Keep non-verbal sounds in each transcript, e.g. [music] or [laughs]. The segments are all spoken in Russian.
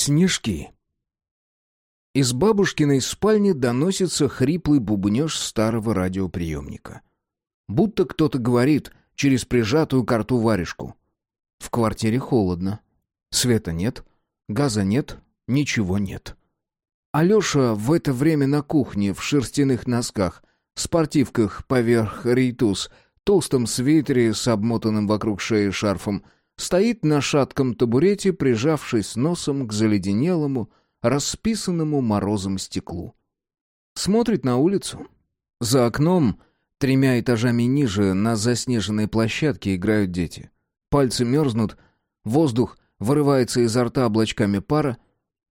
Снежки. Из бабушкиной спальни доносится хриплый бубнеж старого радиоприемника. Будто кто-то говорит через прижатую карту варежку. В квартире холодно. Света нет, газа нет, ничего нет. Алеша в это время на кухне в шерстяных носках, спортивках поверх рейтуз, толстом свитере с обмотанным вокруг шеи шарфом, стоит на шатком табурете, прижавшись носом к заледенелому, расписанному морозом стеклу. Смотрит на улицу. За окном, тремя этажами ниже, на заснеженной площадке играют дети. Пальцы мерзнут, воздух вырывается изо рта облачками пара.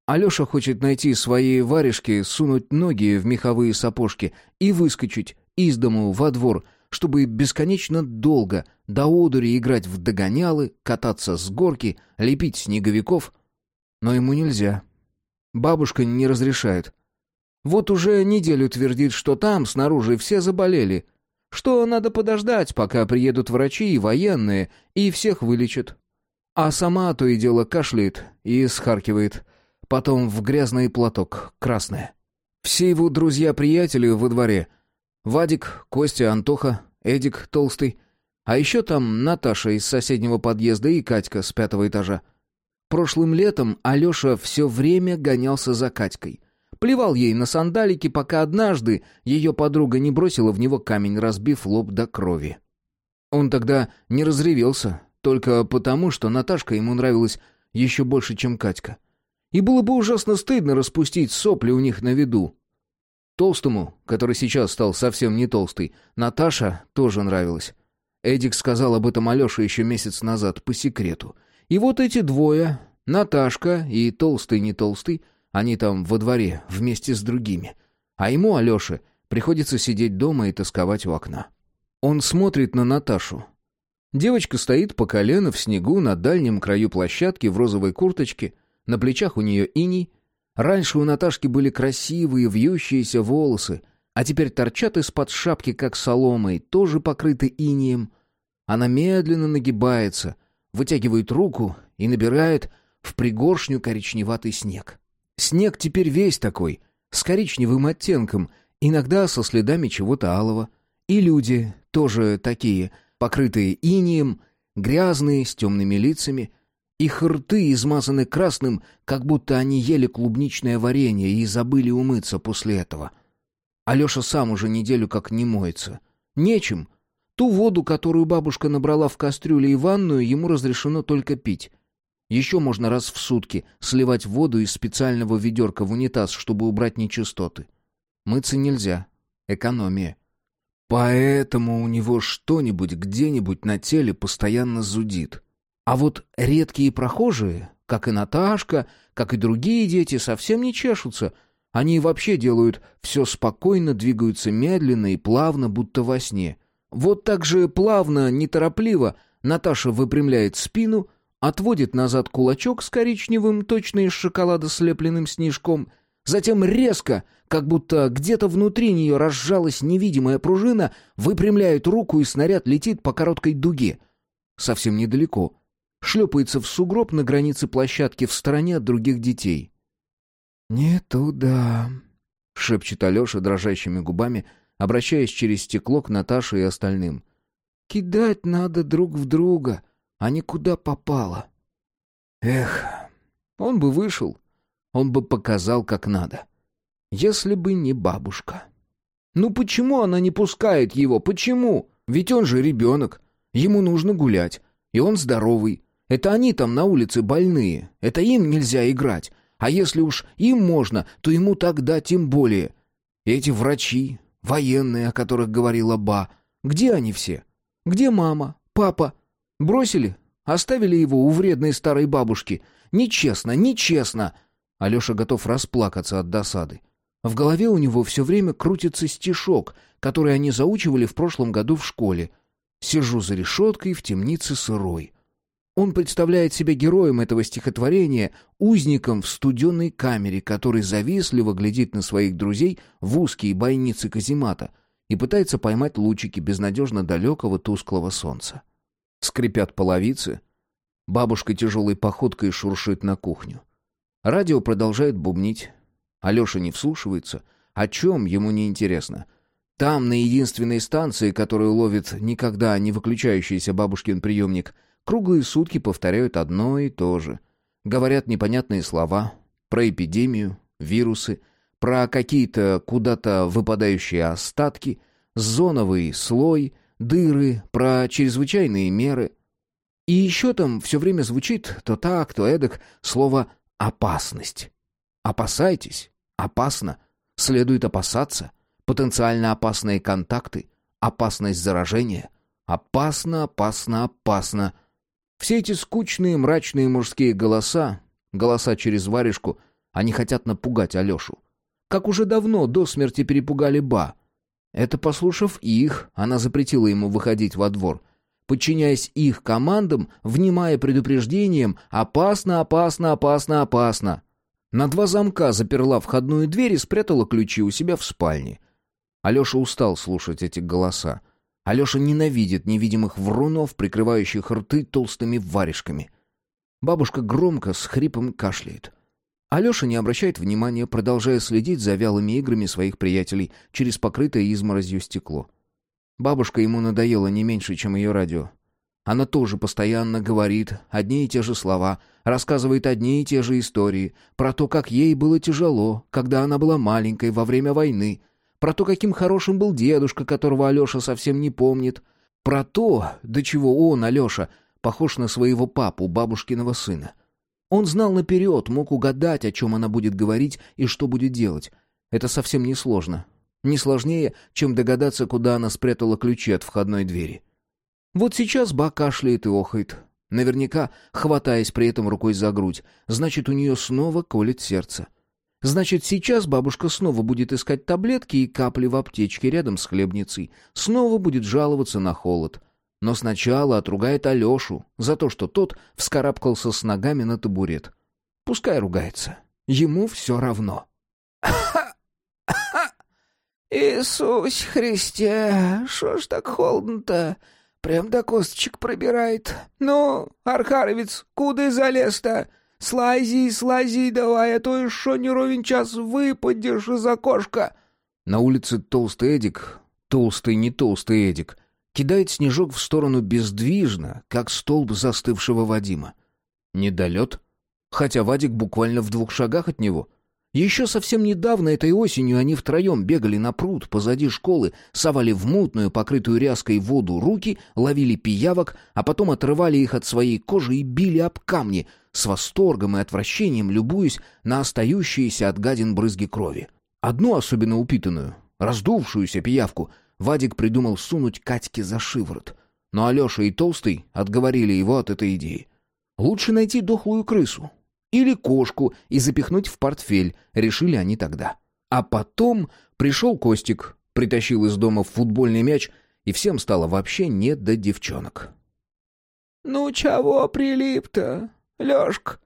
Алеша хочет найти свои варежки, сунуть ноги в меховые сапожки и выскочить из дому во двор, чтобы бесконечно долго до одури играть в догонялы, кататься с горки, лепить снеговиков. Но ему нельзя. Бабушка не разрешает. Вот уже неделю твердит, что там, снаружи, все заболели. Что надо подождать, пока приедут врачи и военные, и всех вылечат. А сама то и дело кашляет и схаркивает. Потом в грязный платок, красное. Все его друзья-приятели во дворе. Вадик, Костя, Антоха, Эдик толстый. А еще там Наташа из соседнего подъезда и Катька с пятого этажа. Прошлым летом Алеша все время гонялся за Катькой. Плевал ей на сандалики, пока однажды ее подруга не бросила в него камень, разбив лоб до крови. Он тогда не разревелся, только потому, что Наташка ему нравилась еще больше, чем Катька. И было бы ужасно стыдно распустить сопли у них на виду. Толстому, который сейчас стал совсем не толстый, Наташа тоже нравилась. Эдик сказал об этом Алёше еще месяц назад, по секрету — и вот эти двое, Наташка и толстый не толстый, они там во дворе вместе с другими. А ему, Алёше, приходится сидеть дома и тосковать у окна. Он смотрит на Наташу. Девочка стоит по колено в снегу на дальнем краю площадки в розовой курточке, на плечах у нее иней. Раньше у Наташки были красивые вьющиеся волосы, а теперь торчат из-под шапки, как соломой, тоже покрыты инием. Она медленно нагибается — вытягивает руку и набирает в пригоршню коричневатый снег. Снег теперь весь такой, с коричневым оттенком, иногда со следами чего-то алого. И люди тоже такие, покрытые инием, грязные, с темными лицами. Их рты измазаны красным, как будто они ели клубничное варенье и забыли умыться после этого. Алеша сам уже неделю как не моется. Нечем, Ту воду, которую бабушка набрала в кастрюле и ванную, ему разрешено только пить. Еще можно раз в сутки сливать воду из специального ведерка в унитаз, чтобы убрать нечистоты. Мыться нельзя. Экономия. Поэтому у него что-нибудь где-нибудь на теле постоянно зудит. А вот редкие прохожие, как и Наташка, как и другие дети, совсем не чешутся. Они вообще делают все спокойно, двигаются медленно и плавно, будто во сне — вот так же плавно, неторопливо Наташа выпрямляет спину, отводит назад кулачок с коричневым, точно из шоколада слепленным снежком, затем резко, как будто где-то внутри нее разжалась невидимая пружина, выпрямляет руку, и снаряд летит по короткой дуге. Совсем недалеко. Шлепается в сугроб на границе площадки в стороне от других детей. «Не туда», — шепчет Алеша дрожащими губами, — обращаясь через стекло к Наташе и остальным. «Кидать надо друг в друга, а не куда попало». Эх, он бы вышел, он бы показал, как надо. Если бы не бабушка. Ну почему она не пускает его? Почему? Ведь он же ребенок. Ему нужно гулять. И он здоровый. Это они там на улице больные. Это им нельзя играть. А если уж им можно, то ему тогда тем более. Эти врачи, Военные, о которых говорила Ба. Где они все? Где мама? Папа? Бросили? Оставили его у вредной старой бабушки? Нечестно, нечестно!» Алеша готов расплакаться от досады. В голове у него все время крутится стишок, который они заучивали в прошлом году в школе. «Сижу за решеткой в темнице сырой. Он представляет себя героем этого стихотворения, узником в студенной камере, который завистливо глядит на своих друзей в узкие бойницы каземата и пытается поймать лучики безнадежно далекого тусклого солнца. Скрипят половицы. Бабушка тяжелой походкой шуршит на кухню. Радио продолжает бубнить. Алеша не вслушивается. О чем ему не интересно. Там, на единственной станции, которую ловит никогда не выключающийся бабушкин приемник, круглые сутки повторяют одно и то же. Говорят непонятные слова про эпидемию, вирусы, про какие-то куда-то выпадающие остатки, зоновый слой, дыры, про чрезвычайные меры. И еще там все время звучит то так, то эдак слово «опасность». Опасайтесь, опасно, следует опасаться, потенциально опасные контакты, опасность заражения. Опасно, опасно, опасно. Все эти скучные, мрачные мужские голоса, голоса через варежку, они хотят напугать Алешу. Как уже давно до смерти перепугали Ба. Это послушав их, она запретила ему выходить во двор — подчиняясь их командам, внимая предупреждениям «опасно, опасно, опасно, опасно». На два замка заперла входную дверь и спрятала ключи у себя в спальне. Алеша устал слушать эти голоса. Алеша ненавидит невидимых врунов, прикрывающих рты толстыми варежками. Бабушка громко с хрипом кашляет. Алеша не обращает внимания, продолжая следить за вялыми играми своих приятелей через покрытое изморозью стекло. Бабушка ему надоела не меньше, чем ее радио. Она тоже постоянно говорит одни и те же слова, рассказывает одни и те же истории, про то, как ей было тяжело, когда она была маленькой во время войны, про то, каким хорошим был дедушка, которого Алеша совсем не помнит, про то, до чего он, Алеша, похож на своего папу, бабушкиного сына. Он знал наперед, мог угадать, о чем она будет говорить и что будет делать. Это совсем не сложно. Не сложнее, чем догадаться, куда она спрятала ключи от входной двери. Вот сейчас Ба кашляет и охает, наверняка хватаясь при этом рукой за грудь. Значит, у нее снова колет сердце. Значит, сейчас бабушка снова будет искать таблетки и капли в аптечке рядом с хлебницей. Снова будет жаловаться на холод. Но сначала отругает Алешу за то, что тот вскарабкался с ногами на табурет. Пускай ругается. Ему все равно. [coughs] «Иисус Христе, что ж так холодно-то? Прям до косточек пробирает. Ну, Архаровец, куда залез-то? Слази, слази давай, а то еще не ровен час выпадешь из окошка». На улице толстый Эдик, толстый не толстый Эдик, кидает снежок в сторону бездвижно, как столб застывшего Вадима. Недолет, хотя Вадик буквально в двух шагах от него — еще совсем недавно этой осенью они втроем бегали на пруд позади школы, совали в мутную, покрытую ряской воду руки, ловили пиявок, а потом отрывали их от своей кожи и били об камни, с восторгом и отвращением любуясь на остающиеся от гадин брызги крови. Одну особенно упитанную, раздувшуюся пиявку, Вадик придумал сунуть Катьке за шиворот. Но Алеша и Толстый отговорили его от этой идеи. Лучше найти дохлую крысу, или кошку и запихнуть в портфель, решили они тогда. А потом пришел Костик, притащил из дома футбольный мяч, и всем стало вообще не до девчонок. «Ну чего прилип-то, Лёшка?»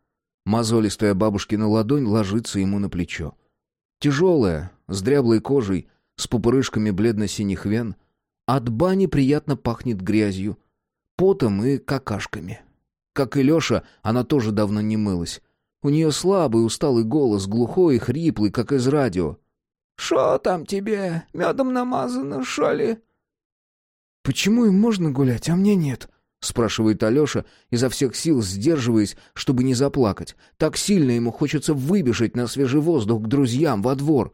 Мозолистая бабушкина ладонь ложится ему на плечо. Тяжелая, с дряблой кожей, с пупырышками бледно-синих вен. От бани приятно пахнет грязью, потом и какашками. Как и Леша, она тоже давно не мылась. У нее слабый, усталый голос, глухой и хриплый, как из радио. «Шо там тебе? Медом намазано, шо ли?» «Почему им можно гулять, а мне нет?» — спрашивает Алеша, изо всех сил сдерживаясь, чтобы не заплакать. Так сильно ему хочется выбежать на свежий воздух к друзьям во двор.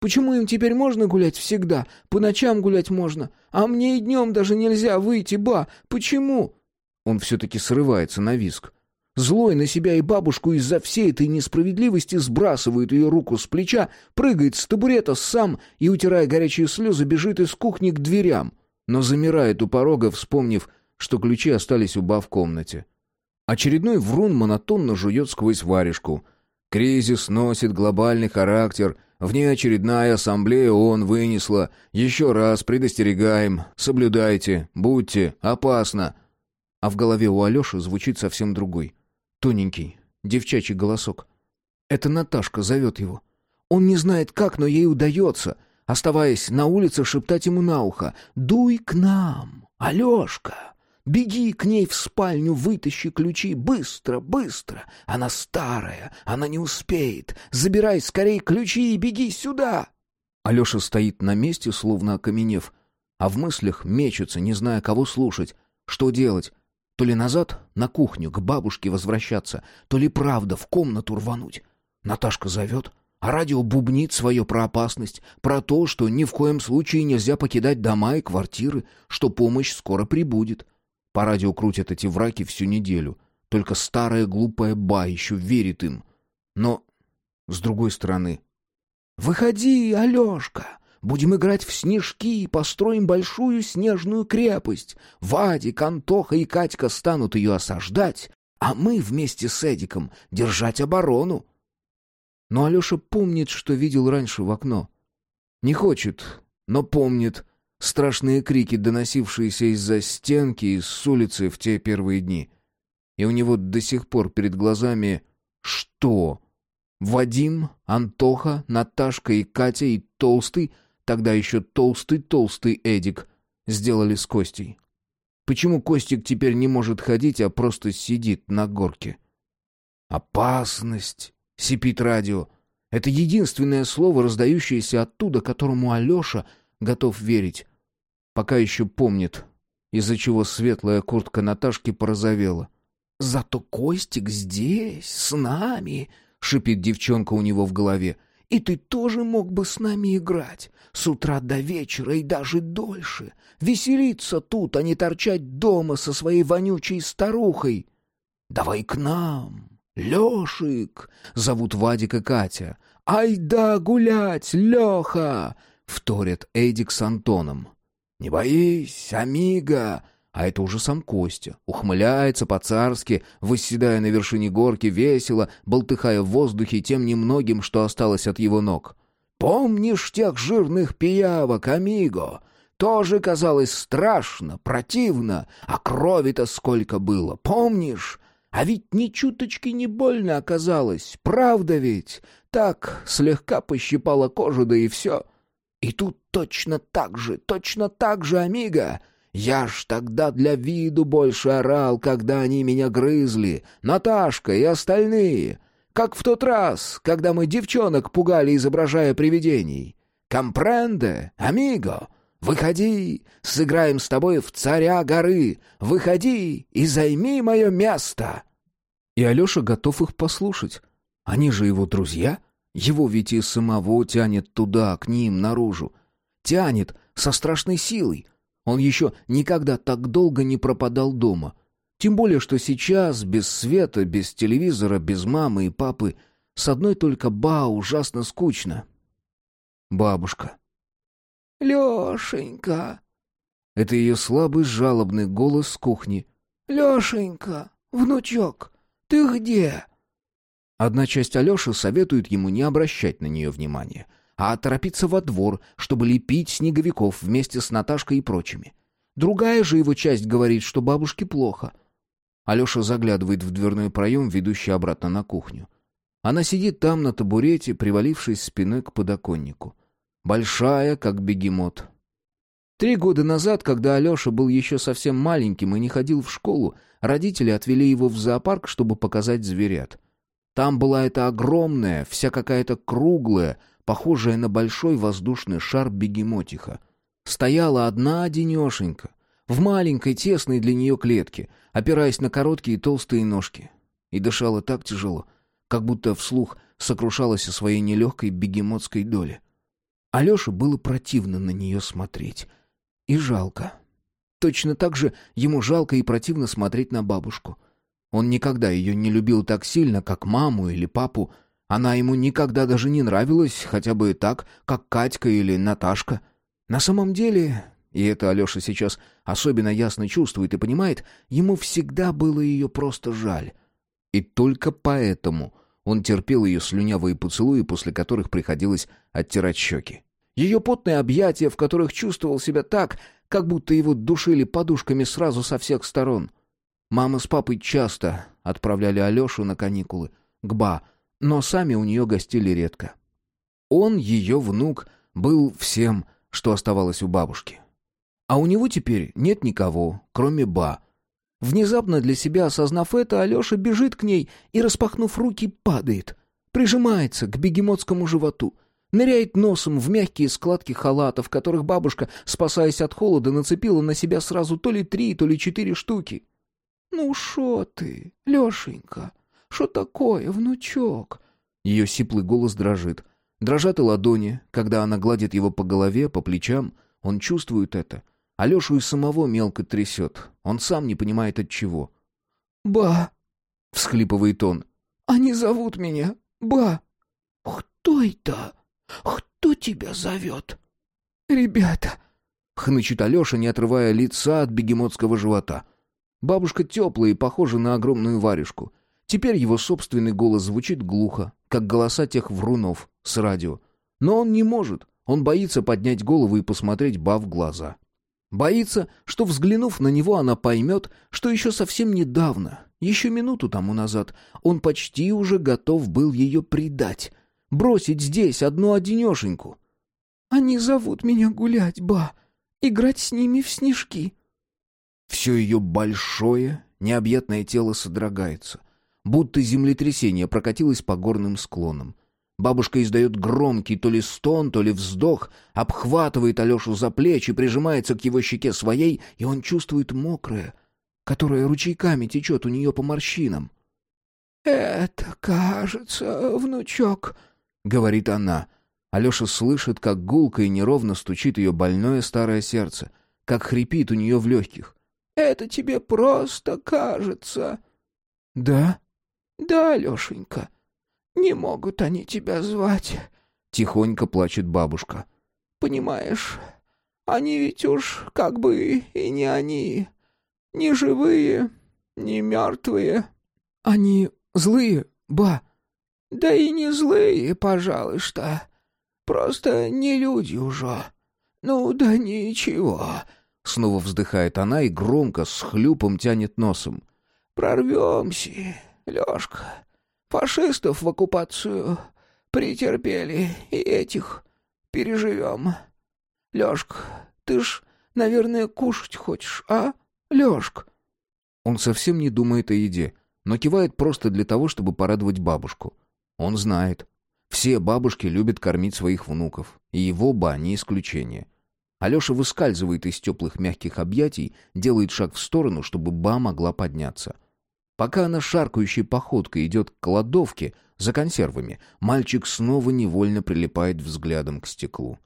«Почему им теперь можно гулять всегда? По ночам гулять можно, а мне и днем даже нельзя выйти, ба! Почему?» Он все-таки срывается на виск. Злой на себя и бабушку из-за всей этой несправедливости сбрасывает ее руку с плеча, прыгает с табурета сам и, утирая горячие слезы, бежит из кухни к дверям, но замирает у порога, вспомнив, что ключи остались у Ба в комнате. Очередной врун монотонно жует сквозь варежку. Кризис носит глобальный характер. Внеочередная ассамблея ООН вынесла. Еще раз предостерегаем. Соблюдайте. Будьте. Опасно. А в голове у Алеши звучит совсем другой. Тоненький, девчачий голосок. Это Наташка зовет его. Он не знает как, но ей удается, оставаясь на улице, шептать ему на ухо. «Дуй к нам, Алешка! Беги к ней в спальню, вытащи ключи. Быстро, быстро. Она старая, она не успеет. Забирай скорей ключи и беги сюда. Алеша стоит на месте, словно окаменев, а в мыслях мечется, не зная, кого слушать. Что делать? То ли назад, на кухню, к бабушке возвращаться, то ли правда в комнату рвануть. Наташка зовет, а радио бубнит свое про опасность, про то, что ни в коем случае нельзя покидать дома и квартиры, что помощь скоро прибудет. По радио крутят эти враки всю неделю. Только старая глупая ба еще верит им. Но, с другой стороны... «Выходи, Алешка! Будем играть в снежки и построим большую снежную крепость. Вадик, Антоха и Катька станут ее осаждать, а мы вместе с Эдиком держать оборону». Но Алеша помнит, что видел раньше в окно. Не хочет, но помнит, страшные крики, доносившиеся из-за стенки и с улицы в те первые дни. И у него до сих пор перед глазами что? Вадим, Антоха, Наташка и Катя и Толстый, тогда еще толстый-толстый Эдик, сделали с Костей. Почему Костик теперь не может ходить, а просто сидит на горке? «Опасность!» — сипит радио. Это единственное слово, раздающееся оттуда, которому Алеша готов верить. Пока еще помнит, из-за чего светлая куртка Наташки порозовела. «Зато Костик здесь, с нами!» — шипит девчонка у него в голове. «И ты тоже мог бы с нами играть. С утра до вечера и даже дольше. Веселиться тут, а не торчать дома со своей вонючей старухой. Давай к нам, Лешик!» — зовут Вадик и Катя. «Ай да гулять, Леха!» — вторят Эдик с Антоном. «Не боись, амиго!» А это уже сам Костя. Ухмыляется по-царски, восседая на вершине горки, весело, болтыхая в воздухе тем немногим, что осталось от его ног. «Помнишь тех жирных пиявок, амиго? Тоже казалось страшно, противно, а крови-то сколько было, помнишь? А ведь ни чуточки не больно оказалось, правда ведь? Так, слегка пощипала кожу, да и все. И тут точно так же, точно так же, Амиго. Я ж тогда для виду больше орал, когда они меня грызли, Наташка и остальные. Как в тот раз, когда мы девчонок пугали, изображая привидений. Компренде, Амиго, выходи, сыграем с тобой в царя горы. Выходи и займи мое место. И Алеша готов их послушать. Они же его друзья — его ведь и самого тянет туда, к ним, наружу. Тянет со страшной силой. Он еще никогда так долго не пропадал дома. Тем более, что сейчас, без света, без телевизора, без мамы и папы, с одной только Ба ужасно скучно. Бабушка. «Лешенька!» Это ее слабый жалобный голос с кухни. «Лешенька, внучок, ты где?» Одна часть Алеши советует ему не обращать на нее внимания, а торопиться во двор, чтобы лепить снеговиков вместе с Наташкой и прочими. Другая же его часть говорит, что бабушке плохо. Алеша заглядывает в дверной проем, ведущий обратно на кухню. Она сидит там на табурете, привалившись спиной к подоконнику. Большая, как бегемот. Три года назад, когда Алеша был еще совсем маленьким и не ходил в школу, родители отвели его в зоопарк, чтобы показать зверят. Там была эта огромная, вся какая-то круглая, похожая на большой воздушный шар бегемотиха. Стояла одна одинешенька, в маленькой тесной для нее клетке, опираясь на короткие толстые ножки. И дышала так тяжело, как будто вслух сокрушалась о своей нелегкой бегемотской доле. Алёше было противно на нее смотреть. И жалко. Точно так же ему жалко и противно смотреть на бабушку — он никогда ее не любил так сильно, как маму или папу. Она ему никогда даже не нравилась, хотя бы так, как Катька или Наташка. На самом деле, и это Алеша сейчас особенно ясно чувствует и понимает, ему всегда было ее просто жаль. И только поэтому он терпел ее слюнявые поцелуи, после которых приходилось оттирать щеки. Ее потные объятия, в которых чувствовал себя так, как будто его душили подушками сразу со всех сторон — Мама с папой часто отправляли Алешу на каникулы к Ба, но сами у нее гостили редко. Он, ее внук, был всем, что оставалось у бабушки. А у него теперь нет никого, кроме Ба, Внезапно для себя осознав это, Алеша бежит к ней и, распахнув руки, падает. Прижимается к бегемотскому животу. Ныряет носом в мягкие складки халата, в которых бабушка, спасаясь от холода, нацепила на себя сразу то ли три, то ли четыре штуки. «Ну шо ты, Лешенька? Шо такое, внучок?» Ее сиплый голос дрожит. Дрожат и ладони, когда она гладит его по голове, по плечам. Он чувствует это. Алешу и самого мелко трясет. Он сам не понимает от чего. «Ба!» — всхлипывает он. «Они зовут меня. Ба!» «Кто это? Кто тебя зовет?» «Ребята!» — хнычет Алеша, не отрывая лица от бегемотского живота. Бабушка теплая и похожа на огромную варежку. Теперь его собственный голос звучит глухо, как голоса тех врунов с радио. Но он не может. Он боится поднять голову и посмотреть Ба в глаза. Боится, что, взглянув на него, она поймет, что еще совсем недавно, еще минуту тому назад, он почти уже готов был ее предать, бросить здесь одну-одинешеньку. «Они зовут меня гулять, ба, играть с ними в снежки». Все ее большое, необъятное тело содрогается, будто землетрясение прокатилось по горным склонам. Бабушка издает громкий то ли стон, то ли вздох, обхватывает Алешу за плечи, прижимается к его щеке своей, и он чувствует мокрое, которое ручейками течет у нее по морщинам. «Это, кажется, внучок», — говорит она. Алеша слышит, как гулко и неровно стучит ее больное старое сердце, как хрипит у нее в легких. «Это тебе просто кажется». «Да?» «Да, Алешенька». Не могут они тебя звать. Тихонько плачет бабушка. Понимаешь, они ведь уж как бы и не они. Не живые, не мертвые. Они злые, ба. Да и не злые, пожалуй, что. Просто не люди уже. Ну да ничего. Снова вздыхает она и громко с хлюпом тянет носом. Прорвемся, Лешка. Фашистов в оккупацию претерпели, и этих переживем. Лёшка, ты ж, наверное, кушать хочешь, а, Лёшка?» Он совсем не думает о еде, но кивает просто для того, чтобы порадовать бабушку. Он знает. Все бабушки любят кормить своих внуков, и его ба не исключение. Алеша выскальзывает из теплых мягких объятий, делает шаг в сторону, чтобы ба могла подняться. Пока она шаркающей походкой идет к кладовке за консервами, мальчик снова невольно прилипает взглядом к стеклу.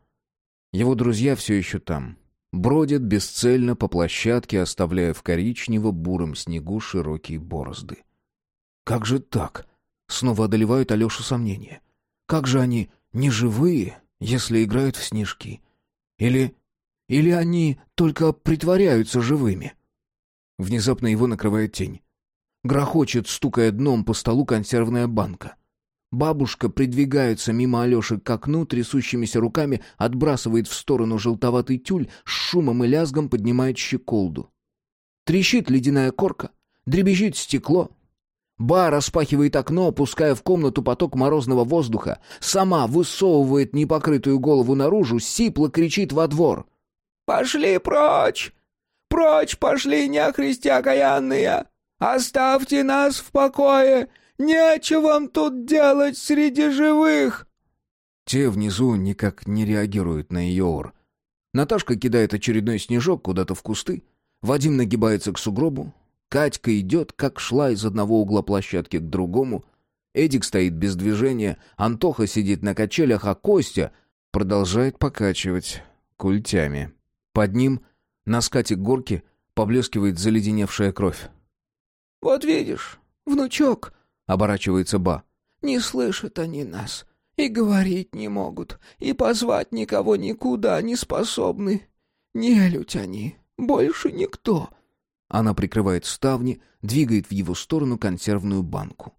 Его друзья все еще там. Бродят бесцельно по площадке, оставляя в коричнево-буром снегу широкие борозды. Как же так? Снова одолевают Алешу сомнения. Как же они не живые, если играют в снежки? Или... или они только притворяются живыми? Внезапно его накрывает тень. Грохочет, стукая дном по столу консервная банка. Бабушка придвигается мимо Алеши к окну, трясущимися руками отбрасывает в сторону желтоватый тюль, с шумом и лязгом поднимает щеколду. Трещит ледяная корка, дребезжит стекло. Ба распахивает окно, пуская в комнату поток морозного воздуха, сама высовывает непокрытую голову наружу, сипло кричит во двор. «Пошли прочь! Прочь пошли, нехристи окаянные!» Оставьте нас в покое! Нечего вам тут делать среди живых!» Те внизу никак не реагируют на ее ор. Наташка кидает очередной снежок куда-то в кусты. Вадим нагибается к сугробу. Катька идет, как шла из одного угла площадки к другому. Эдик стоит без движения, Антоха сидит на качелях, а Костя продолжает покачивать культями. Под ним, на скате горки, поблескивает заледеневшая кровь. «Вот видишь, внучок», — оборачивается Ба, — «не слышат они нас, и говорить не могут, и позвать никого никуда не способны. Нелюдь они, больше никто». Она прикрывает ставни, двигает в его сторону консервную банку.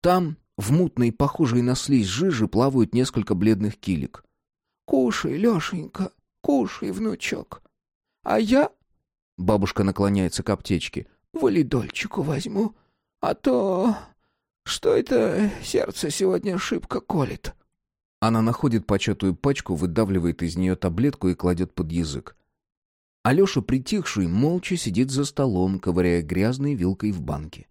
Там, в мутной, похожей на слизь жижи, плавают несколько бледных килек. «Кушай, Лешенька, кушай, внучок. А я...» Бабушка наклоняется к аптечке валидольчику возьму, а то... Что это сердце сегодня шибко колет?» Она находит початую пачку, выдавливает из нее таблетку и кладет под язык. Алеша, притихший, молча сидит за столом, ковыряя грязной вилкой в банке.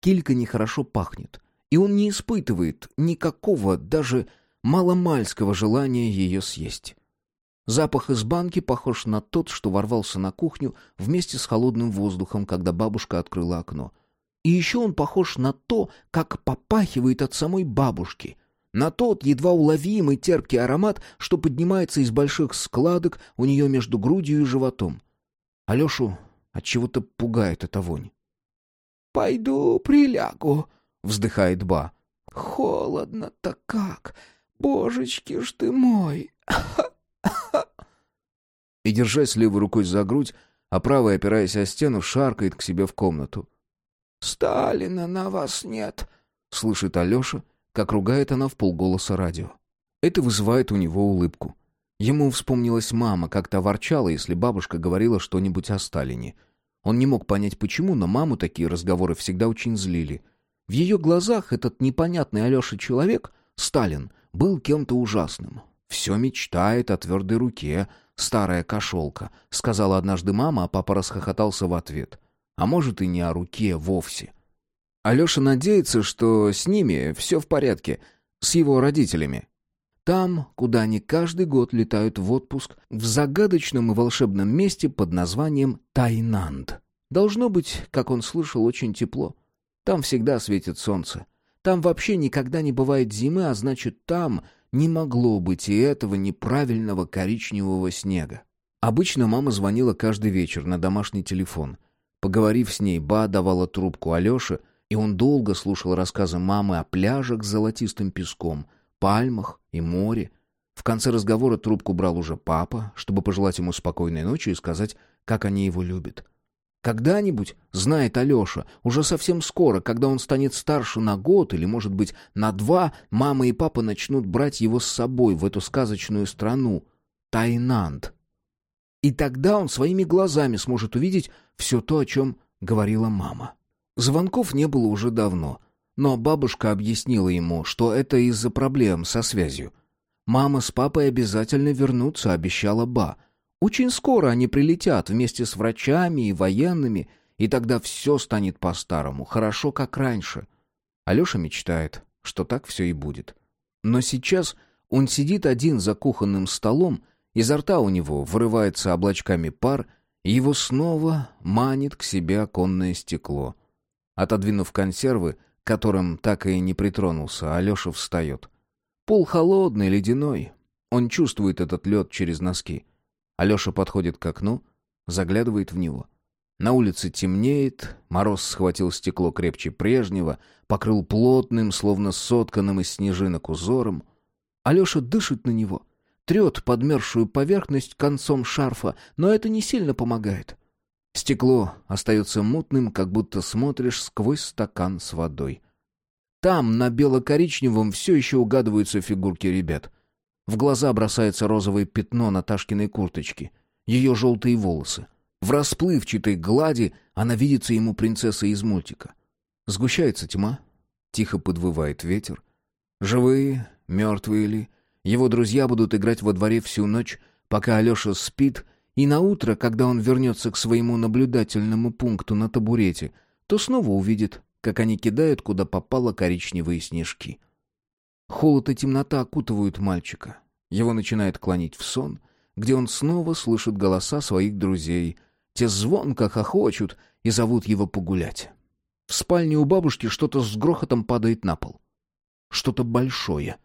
Килька нехорошо пахнет, и он не испытывает никакого, даже маломальского желания ее съесть. Запах из банки похож на тот, что ворвался на кухню вместе с холодным воздухом, когда бабушка открыла окно. И еще он похож на то, как попахивает от самой бабушки. На тот едва уловимый терпкий аромат, что поднимается из больших складок у нее между грудью и животом. Алешу от чего то пугает эта вонь. «Пойду прилягу», — вздыхает Ба. «Холодно-то как! Божечки ж ты мой!» [laughs] И, держась левой рукой за грудь, а правой, опираясь о стену, шаркает к себе в комнату. «Сталина на вас нет», — слышит Алеша, как ругает она в полголоса радио. Это вызывает у него улыбку. Ему вспомнилась мама, как-то ворчала, если бабушка говорила что-нибудь о Сталине. Он не мог понять, почему, но маму такие разговоры всегда очень злили. В ее глазах этот непонятный Алеша человек, Сталин, был кем-то ужасным. Все мечтает о твердой руке, старая кошелка», — сказала однажды мама, а папа расхохотался в ответ. «А может, и не о руке вовсе». Алеша надеется, что с ними все в порядке, с его родителями. Там, куда они каждый год летают в отпуск, в загадочном и волшебном месте под названием Тайнанд. Должно быть, как он слышал, очень тепло. Там всегда светит солнце. Там вообще никогда не бывает зимы, а значит, там не могло быть и этого неправильного коричневого снега. Обычно мама звонила каждый вечер на домашний телефон. Поговорив с ней, Ба давала трубку Алёше, и он долго слушал рассказы мамы о пляжах с золотистым песком, пальмах и море. В конце разговора трубку брал уже папа, чтобы пожелать ему спокойной ночи и сказать, как они его любят. Когда-нибудь, знает Алеша, уже совсем скоро, когда он станет старше на год или, может быть, на два, мама и папа начнут брать его с собой в эту сказочную страну — Тайнанд. И тогда он своими глазами сможет увидеть все то, о чем говорила мама. Звонков не было уже давно, но бабушка объяснила ему, что это из-за проблем со связью. Мама с папой обязательно вернутся, обещала Ба — очень скоро они прилетят вместе с врачами и военными, и тогда все станет по-старому, хорошо, как раньше. Алеша мечтает, что так все и будет. Но сейчас он сидит один за кухонным столом, изо рта у него вырывается облачками пар, и его снова манит к себе оконное стекло. Отодвинув консервы, которым так и не притронулся, Алеша встает. Пол холодный, ледяной. Он чувствует этот лед через носки. Алеша подходит к окну, заглядывает в него. На улице темнеет, мороз схватил стекло крепче прежнего, покрыл плотным, словно сотканным из снежинок узором. Алеша дышит на него, трет подмерзшую поверхность концом шарфа, но это не сильно помогает. Стекло остается мутным, как будто смотришь сквозь стакан с водой. Там, на бело-коричневом, все еще угадываются фигурки ребят. В глаза бросается розовое пятно Наташкиной курточки, ее желтые волосы. В расплывчатой глади она видится ему принцессой из мультика. Сгущается тьма, тихо подвывает ветер. Живые, мертвые ли, его друзья будут играть во дворе всю ночь, пока Алеша спит, и на утро, когда он вернется к своему наблюдательному пункту на табурете, то снова увидит, как они кидают куда попало коричневые снежки. Холод и темнота окутывают мальчика. Его начинает клонить в сон, где он снова слышит голоса своих друзей. Те звонко хохочут и зовут его погулять. В спальне у бабушки что-то с грохотом падает на пол. Что-то большое.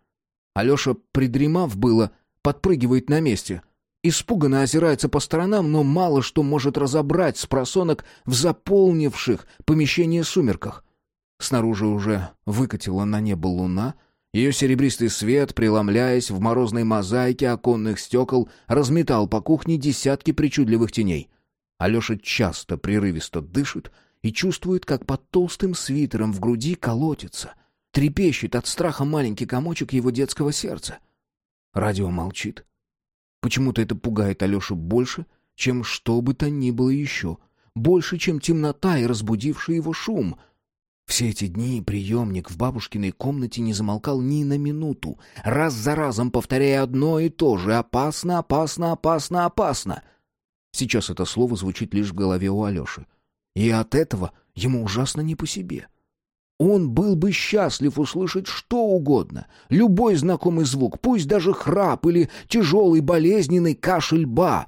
Алеша, придремав было, подпрыгивает на месте. Испуганно озирается по сторонам, но мало что может разобрать с просонок в заполнивших помещение сумерках. Снаружи уже выкатила на небо луна — ее серебристый свет, преломляясь в морозной мозаике оконных стекол, разметал по кухне десятки причудливых теней. Алеша часто прерывисто дышит и чувствует, как под толстым свитером в груди колотится, трепещет от страха маленький комочек его детского сердца. Радио молчит. Почему-то это пугает Алешу больше, чем что бы то ни было еще, больше, чем темнота и разбудивший его шум — все эти дни приемник в бабушкиной комнате не замолкал ни на минуту, раз за разом повторяя одно и то же «опасно, опасно, опасно, опасно». Сейчас это слово звучит лишь в голове у Алеши. И от этого ему ужасно не по себе. Он был бы счастлив услышать что угодно, любой знакомый звук, пусть даже храп или тяжелый болезненный кашель ба.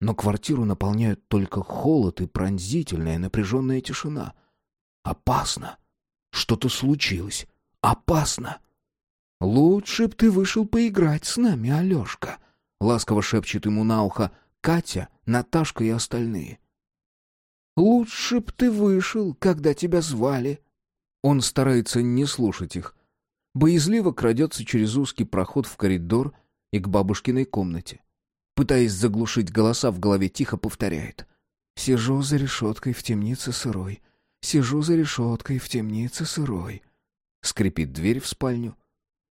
Но квартиру наполняют только холод и пронзительная напряженная тишина. Опасно. Что-то случилось. Опасно. «Лучше б ты вышел поиграть с нами, Алешка», — ласково шепчет ему на ухо Катя, Наташка и остальные. «Лучше б ты вышел, когда тебя звали». Он старается не слушать их. Боязливо крадется через узкий проход в коридор и к бабушкиной комнате. Пытаясь заглушить голоса в голове, тихо повторяет. «Сижу за решеткой в темнице сырой. Сижу за решеткой в темнице сырой». Скрипит дверь в спальню.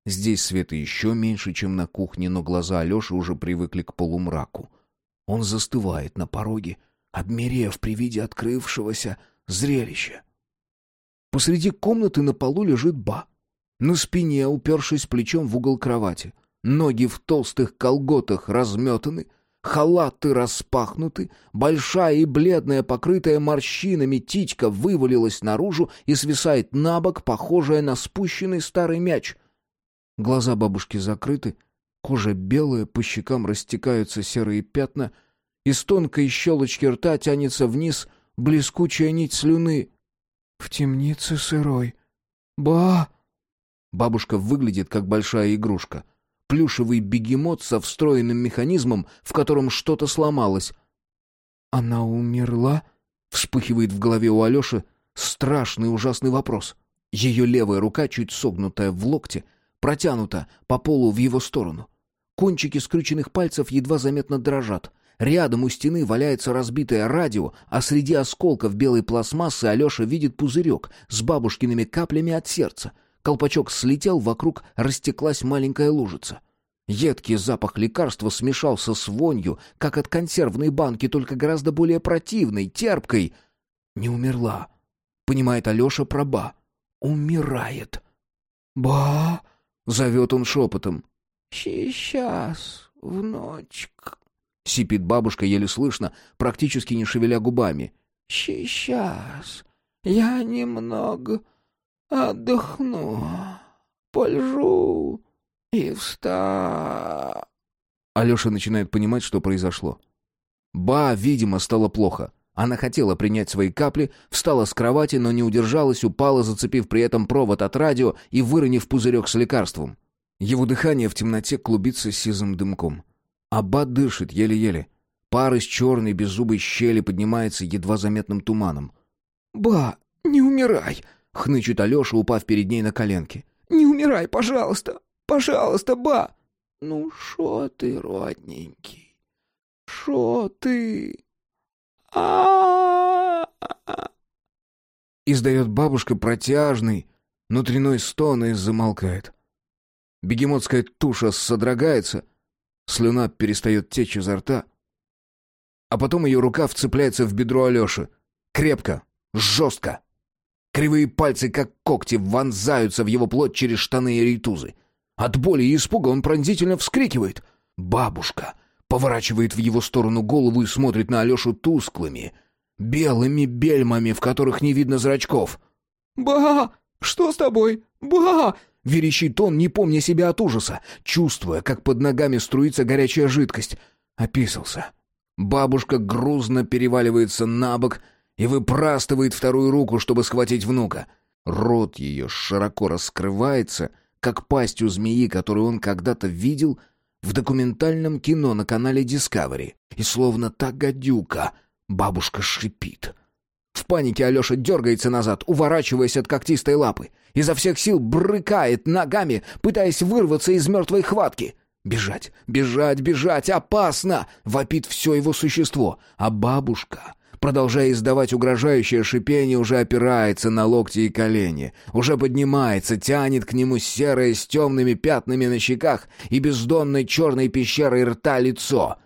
Здесь света еще меньше, чем на кухне, но глаза Алеши уже привыкли к полумраку. Он застывает на пороге, обмерев при виде открывшегося зрелища. Посреди комнаты на полу лежит Ба. На спине, упершись плечом в угол кровати. Ноги в толстых колготах разметаны, халаты распахнуты, большая и бледная, покрытая морщинами, титька вывалилась наружу и свисает на бок, похожая на спущенный старый мяч. Глаза бабушки закрыты, кожа белая, по щекам растекаются серые пятна, из тонкой щелочки рта тянется вниз блескучая нить слюны. «В темнице сырой. Ба!» Бабушка выглядит как большая игрушка. Плюшевый бегемот со встроенным механизмом, в котором что-то сломалось. «Она умерла?» — вспыхивает в голове у Алеши страшный ужасный вопрос. Ее левая рука, чуть согнутая в локте, протянута по полу в его сторону. Кончики скрюченных пальцев едва заметно дрожат. Рядом у стены валяется разбитое радио, а среди осколков белой пластмассы Алеша видит пузырек с бабушкиными каплями от сердца. Колпачок слетел, вокруг растеклась маленькая лужица. Едкий запах лекарства смешался с вонью, как от консервной банки, только гораздо более противной, терпкой. Не умерла. Понимает Алеша про Ба. Умирает. «Ба!» — зовет он шепотом. «Сейчас, внучка». — сипит бабушка еле слышно, практически не шевеля губами. «Сейчас я немного отдохну, польжу и вста...» Алеша начинает понимать, что произошло. Ба, видимо, стало плохо. Она хотела принять свои капли, встала с кровати, но не удержалась, упала, зацепив при этом провод от радио и выронив пузырек с лекарством. Его дыхание в темноте клубится сизым дымком. Аббат дышит еле-еле. Пар из черной беззубой щели поднимается едва заметным туманом. «Ба, не умирай!» — хнычет Алеша, упав перед ней на коленки. «Не умирай, пожалуйста! Пожалуйста, ба!» «Ну шо ты, родненький? Шо ты? а Издает бабушка протяжный, внутренной стон и замолкает. Бегемотская туша содрогается, Слюна перестает течь изо рта. А потом ее рука вцепляется в бедро Алеши. Крепко, жестко. Кривые пальцы, как когти, вонзаются в его плоть через штаны и рейтузы. От боли и испуга он пронзительно вскрикивает. «Бабушка!» Поворачивает в его сторону голову и смотрит на Алешу тусклыми, белыми бельмами, в которых не видно зрачков. «Ба! Что с тобой? Ба!» Верещит он, не помня себя от ужаса, чувствуя, как под ногами струится горячая жидкость. Описался. Бабушка грузно переваливается на бок и выпрастывает вторую руку, чтобы схватить внука. Рот ее широко раскрывается, как пасть у змеи, которую он когда-то видел в документальном кино на канале Discovery. И словно та гадюка, бабушка шипит. В панике Алеша дергается назад, уворачиваясь от когтистой лапы. Изо всех сил брыкает ногами, пытаясь вырваться из мертвой хватки. Бежать, бежать, бежать, опасно! Вопит все его существо. А бабушка, продолжая издавать угрожающее шипение, уже опирается на локти и колени. Уже поднимается, тянет к нему серое с темными пятнами на щеках и бездонной черной пещерой рта лицо.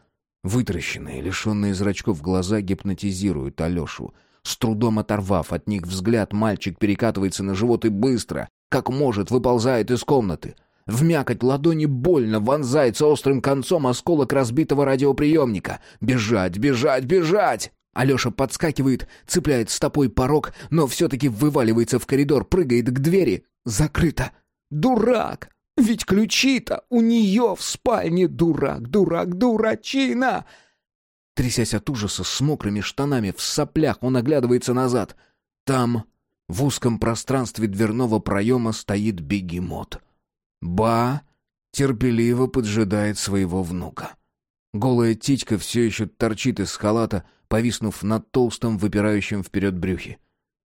Вытращенные, лишенные зрачков глаза гипнотизируют Алешу. С трудом оторвав от них взгляд, мальчик перекатывается на живот и быстро, как может, выползает из комнаты. В мякоть ладони больно вонзается острым концом осколок разбитого радиоприемника. «Бежать, бежать, бежать!» Алеша подскакивает, цепляет стопой порог, но все-таки вываливается в коридор, прыгает к двери. Закрыто. Дурак! Ведь ключи-то у нее в спальне. Дурак, дурак, дурачина! Трясясь от ужаса, с мокрыми штанами, в соплях, он оглядывается назад. Там, в узком пространстве дверного проема, стоит бегемот. Ба терпеливо поджидает своего внука. Голая титька все еще торчит из халата, повиснув на толстом, выпирающем вперед брюхе.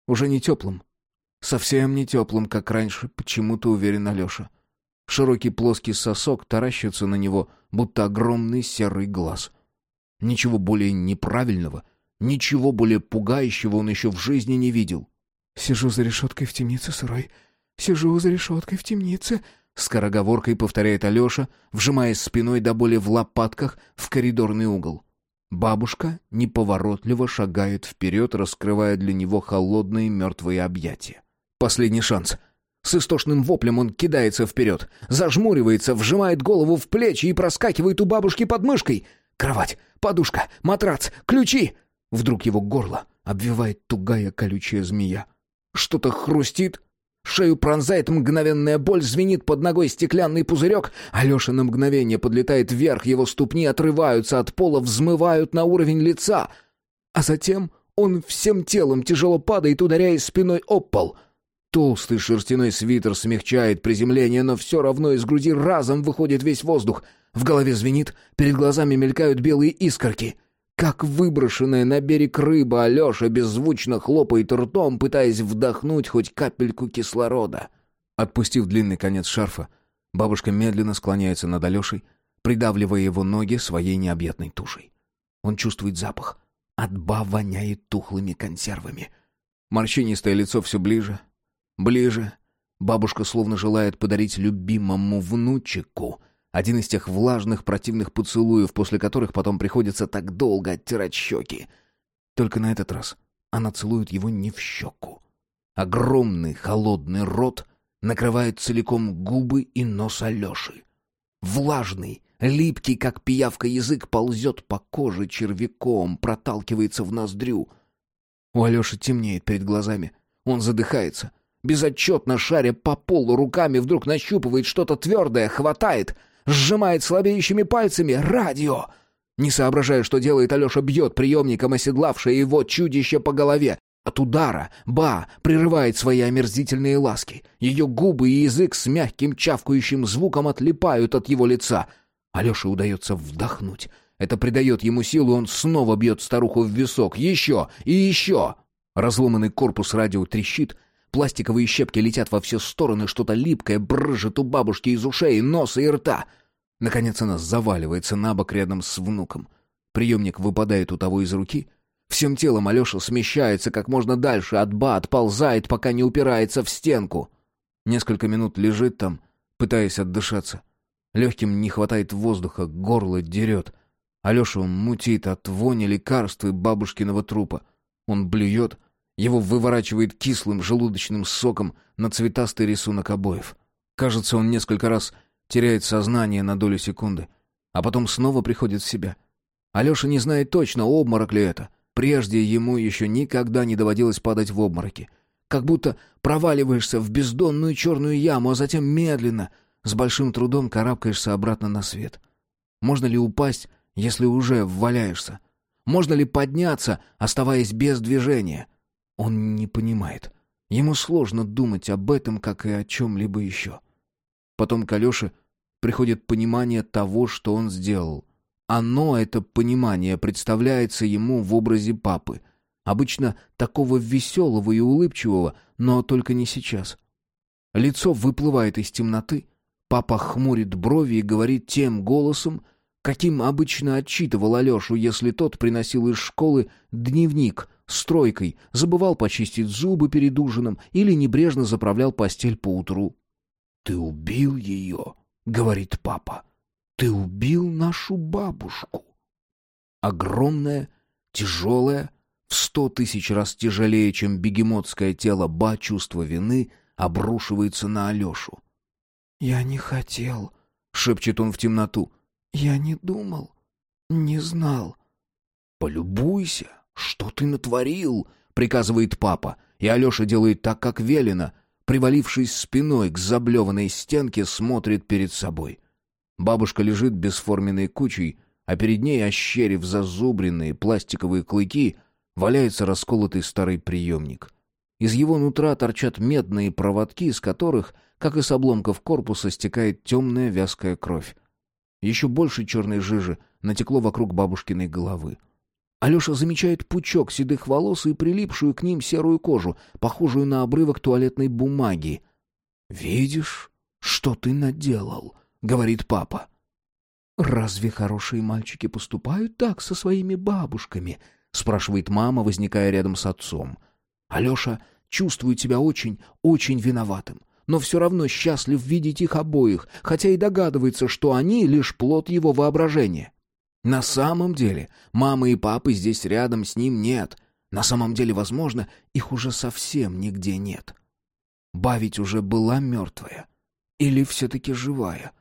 Уже не теплым. Совсем не теплым, как раньше, почему-то уверен Алеша. Широкий плоский сосок таращится на него, будто огромный серый глаз. Ничего более неправильного, ничего более пугающего он еще в жизни не видел. «Сижу за решеткой в темнице сырой. Сижу за решеткой в темнице», — скороговоркой повторяет Алеша, вжимаясь спиной до боли в лопатках в коридорный угол. Бабушка неповоротливо шагает вперед, раскрывая для него холодные мертвые объятия. Последний шанс. С истошным воплем он кидается вперед, зажмуривается, вжимает голову в плечи и проскакивает у бабушки под мышкой. Кровать, подушка, матрац, ключи. Вдруг его горло обвивает тугая колючая змея. Что-то хрустит, Шею пронзает мгновенная боль, звенит под ногой стеклянный пузырек. Алеша на мгновение подлетает вверх, его ступни отрываются от пола, взмывают на уровень лица. А затем он всем телом тяжело падает, ударяясь спиной об пол. Толстый шерстяной свитер смягчает приземление, но все равно из груди разом выходит весь воздух. В голове звенит, перед глазами мелькают белые искорки — как выброшенная на берег рыба, Алеша беззвучно хлопает ртом, пытаясь вдохнуть хоть капельку кислорода. Отпустив длинный конец шарфа, бабушка медленно склоняется над Алешей, придавливая его ноги своей необъятной тушей. Он чувствует запах. От ба воняет тухлыми консервами. Морщинистое лицо все ближе, ближе. Бабушка словно желает подарить любимому внучику один из тех влажных противных поцелуев, после которых потом приходится так долго оттирать щеки. Только на этот раз она целует его не в щеку. Огромный холодный рот накрывает целиком губы и нос Алеши. Влажный, липкий, как пиявка, язык ползет по коже червяком, проталкивается в ноздрю. У Алеши темнеет перед глазами. Он задыхается. Безотчетно шаря по полу руками, вдруг нащупывает что-то твердое, хватает — сжимает слабеющими пальцами радио. Не соображая, что делает, Алеша бьет приемником оседлавшее его чудище по голове. От удара Ба прерывает свои омерзительные ласки. Ее губы и язык с мягким чавкающим звуком отлипают от его лица. Алёше удается вдохнуть. Это придает ему силу, он снова бьет старуху в висок. Еще и еще. Разломанный корпус радио трещит, Пластиковые щепки летят во все стороны, что-то липкое брыжет у бабушки из ушей, носа и рта. Наконец она заваливается на бок рядом с внуком. Приемник выпадает у того из руки. Всем телом Алеша смещается как можно дальше от ба, отползает, пока не упирается в стенку. Несколько минут лежит там, пытаясь отдышаться. Легким не хватает воздуха, горло дерет. Алеша мутит от вони лекарства и бабушкиного трупа. Он блюет, его выворачивает кислым желудочным соком на цветастый рисунок обоев. Кажется, он несколько раз теряет сознание на долю секунды, а потом снова приходит в себя. Алеша не знает точно, обморок ли это. Прежде ему еще никогда не доводилось падать в обмороки. Как будто проваливаешься в бездонную черную яму, а затем медленно, с большим трудом карабкаешься обратно на свет. Можно ли упасть, если уже валяешься? Можно ли подняться, оставаясь без движения? Он не понимает. Ему сложно думать об этом, как и о чем-либо еще. Потом к Алёше приходит понимание того, что он сделал. Оно, это понимание, представляется ему в образе папы. Обычно такого веселого и улыбчивого, но только не сейчас. Лицо выплывает из темноты. Папа хмурит брови и говорит тем голосом, каким обычно отчитывал Алешу, если тот приносил из школы дневник с тройкой, забывал почистить зубы перед ужином или небрежно заправлял постель по утру. «Ты убил ее», — говорит папа. «Ты убил нашу бабушку». Огромное, тяжелое, в сто тысяч раз тяжелее, чем бегемотское тело ба чувство вины, обрушивается на Алешу. «Я не хотел», — шепчет он в темноту. «Я не думал, не знал». «Полюбуйся, что ты натворил», — приказывает папа, и Алеша делает так, как велено, привалившись спиной к заблеванной стенке, смотрит перед собой. Бабушка лежит бесформенной кучей, а перед ней, ощерив зазубренные пластиковые клыки, валяется расколотый старый приемник. Из его нутра торчат медные проводки, из которых, как из обломков корпуса, стекает темная вязкая кровь. Еще больше черной жижи натекло вокруг бабушкиной головы. Алеша замечает пучок седых волос и прилипшую к ним серую кожу, похожую на обрывок туалетной бумаги. «Видишь, что ты наделал?» — говорит папа. «Разве хорошие мальчики поступают так со своими бабушками?» — спрашивает мама, возникая рядом с отцом. Алеша чувствует себя очень, очень виноватым, но все равно счастлив видеть их обоих, хотя и догадывается, что они лишь плод его воображения. На самом деле мамы и папы здесь рядом с ним нет. На самом деле, возможно, их уже совсем нигде нет. Ба ведь уже была мертвая. Или все-таки живая?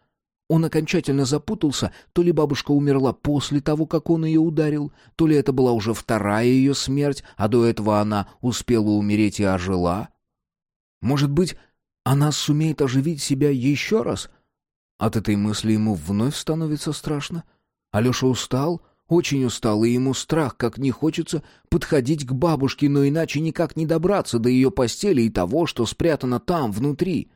Он окончательно запутался, то ли бабушка умерла после того, как он ее ударил, то ли это была уже вторая ее смерть, а до этого она успела умереть и ожила. Может быть, она сумеет оживить себя еще раз? От этой мысли ему вновь становится страшно. Алеша устал, очень устал, и ему страх, как не хочется подходить к бабушке, но иначе никак не добраться до ее постели и того, что спрятано там, внутри.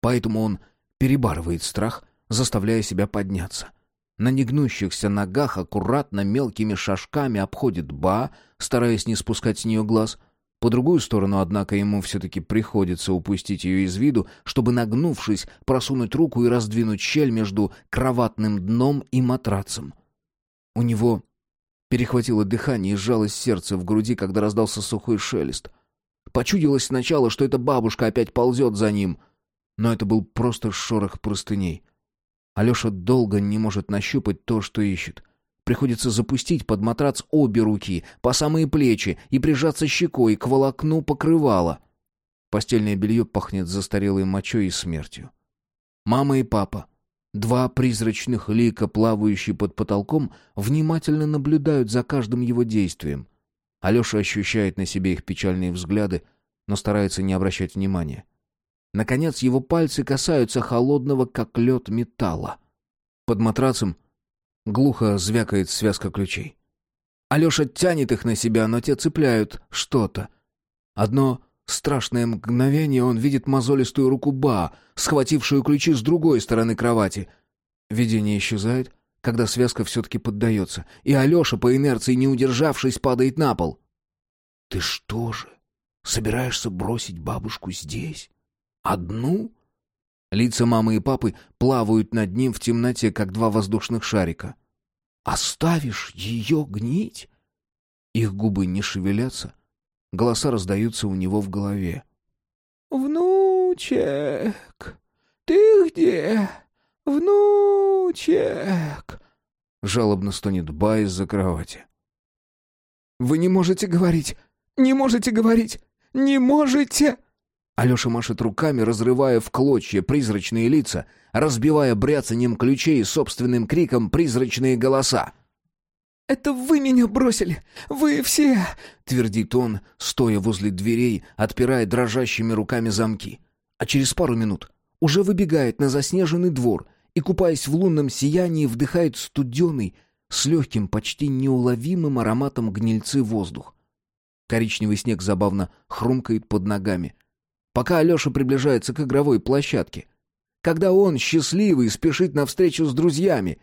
Поэтому он перебарывает страх — заставляя себя подняться. На негнущихся ногах аккуратно мелкими шажками обходит Ба, стараясь не спускать с нее глаз. По другую сторону, однако, ему все-таки приходится упустить ее из виду, чтобы, нагнувшись, просунуть руку и раздвинуть щель между кроватным дном и матрацем. У него перехватило дыхание и сжалось сердце в груди, когда раздался сухой шелест. Почудилось сначала, что эта бабушка опять ползет за ним, но это был просто шорох простыней — Алеша долго не может нащупать то, что ищет. Приходится запустить под матрац обе руки, по самые плечи, и прижаться щекой к волокну покрывала. Постельное белье пахнет застарелой мочой и смертью. Мама и папа, два призрачных лика, плавающие под потолком, внимательно наблюдают за каждым его действием. Алеша ощущает на себе их печальные взгляды, но старается не обращать внимания. — Наконец его пальцы касаются холодного, как лед, металла. Под матрацем глухо звякает связка ключей. Алеша тянет их на себя, но те цепляют что-то. Одно страшное мгновение он видит мозолистую руку Ба, схватившую ключи с другой стороны кровати. Видение исчезает, когда связка все-таки поддается, и Алеша, по инерции не удержавшись, падает на пол. «Ты что же, собираешься бросить бабушку здесь?» Одну? Лица мамы и папы плавают над ним в темноте, как два воздушных шарика. Оставишь ее гнить? Их губы не шевелятся. Голоса раздаются у него в голове. «Внучек, ты где? Внучек!» Жалобно стонет Ба из-за кровати. «Вы не можете говорить! Не можете говорить! Не можете!» Алеша машет руками, разрывая в клочья призрачные лица, разбивая бряцанием ключей и собственным криком призрачные голоса. «Это вы меня бросили! Вы все!» — твердит он, стоя возле дверей, отпирая дрожащими руками замки. А через пару минут уже выбегает на заснеженный двор и, купаясь в лунном сиянии, вдыхает студеный, с легким, почти неуловимым ароматом гнильцы воздух. Коричневый снег забавно хрумкает под ногами — пока Алеша приближается к игровой площадке. Когда он, счастливый, спешит навстречу с друзьями.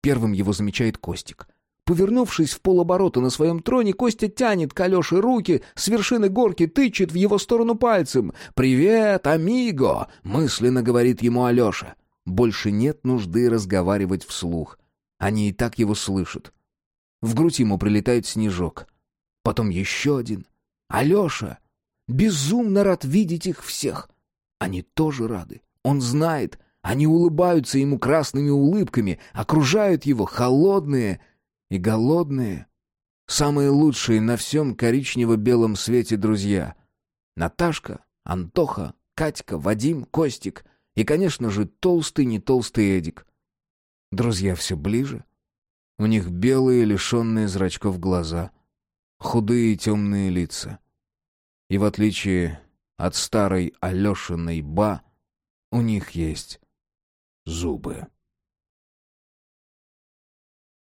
Первым его замечает Костик. Повернувшись в полоборота на своем троне, Костя тянет к Алёше руки, с вершины горки тычет в его сторону пальцем. «Привет, амиго!» — мысленно говорит ему Алёша. Больше нет нужды разговаривать вслух. Они и так его слышат. В грудь ему прилетает снежок. Потом еще один. «Алёша!» Безумно рад видеть их всех. Они тоже рады. Он знает. Они улыбаются ему красными улыбками, окружают его холодные и голодные. Самые лучшие на всем коричнево-белом свете друзья. Наташка, Антоха, Катька, Вадим, Костик И, конечно же, толстый, не толстый Эдик. Друзья все ближе. У них белые, лишенные зрачков глаза, худые темные лица. И в отличие от старой Алешиной Ба, у них есть зубы.